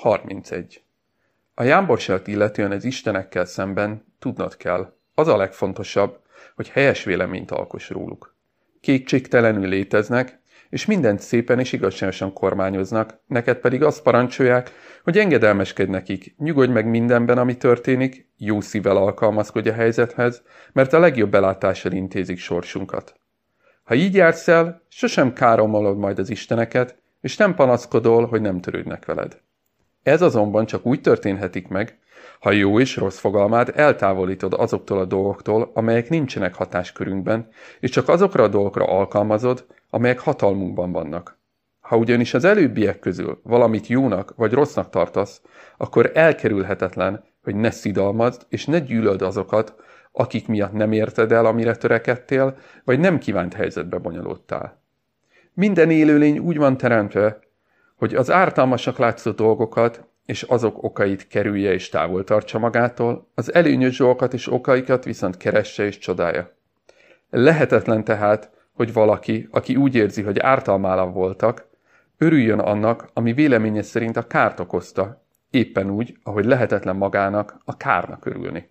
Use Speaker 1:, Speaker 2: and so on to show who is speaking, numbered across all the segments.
Speaker 1: 31. A jámborságot illetően az istenekkel szemben tudnod kell. Az a legfontosabb, hogy helyes véleményt alkos róluk. Kétségtelenül léteznek, és mindent szépen és igazságosan kormányoznak, neked pedig azt parancsolják, hogy engedelmeskedj nekik, nyugodj meg mindenben, ami történik, jó szívvel alkalmazkodj a helyzethez, mert a legjobb belátással intézik sorsunkat. Ha így jársz el, sosem káromolod majd az isteneket, és nem panaszkodol, hogy nem törődnek veled. Ez azonban csak úgy történhetik meg, ha jó és rossz fogalmát eltávolítod azoktól a dolgoktól, amelyek nincsenek hatáskörünkben, és csak azokra a dolgokra alkalmazod, amelyek hatalmunkban vannak. Ha ugyanis az előbbiek közül valamit jónak vagy rossznak tartasz, akkor elkerülhetetlen, hogy ne szidalmazd és ne gyűlöld azokat, akik miatt nem érted el, amire törekedtél, vagy nem kívánt helyzetbe bonyolódtál. Minden élőlény úgy van teremtve, hogy az ártalmasak látszó dolgokat és azok okait kerülje és távol tartsa magától, az előnyös dolgokat és okaikat viszont keresse és csodálja. Lehetetlen tehát, hogy valaki, aki úgy érzi, hogy ártalmálan voltak, örüljön annak, ami véleménye szerint a kárt okozta, éppen úgy, ahogy lehetetlen magának a kárnak örülni.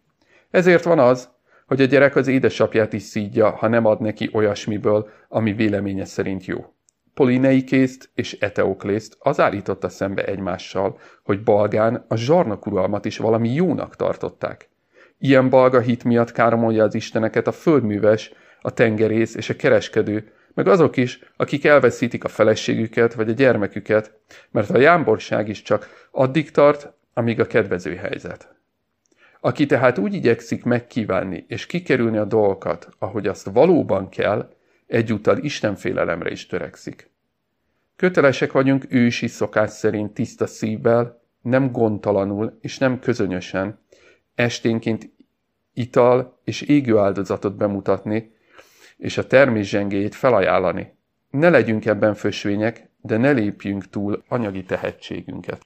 Speaker 1: Ezért van az, hogy a gyerek az édesapját is szídja, ha nem ad neki olyasmiből, ami véleménye szerint jó. Polineikézt és Eteoklészt az állította szembe egymással, hogy Balgán a zsarnok uralmat is valami jónak tartották. Ilyen balga hit miatt káromolja az isteneket a földműves, a tengerész és a kereskedő, meg azok is, akik elveszítik a feleségüket vagy a gyermeküket, mert a jámborság is csak addig tart, amíg a kedvező helyzet. Aki tehát úgy igyekszik megkívánni és kikerülni a dolgokat, ahogy azt valóban kell, egyúttal Istenfélelemre is törekszik. Kötelesek vagyunk ősi szokás szerint tiszta szívvel, nem gondtalanul és nem közönösen, esténként ital és égő áldozatot bemutatni, és a termés zsengéjét felajánlani. Ne legyünk ebben fösvények, de ne lépjünk túl anyagi tehetségünket.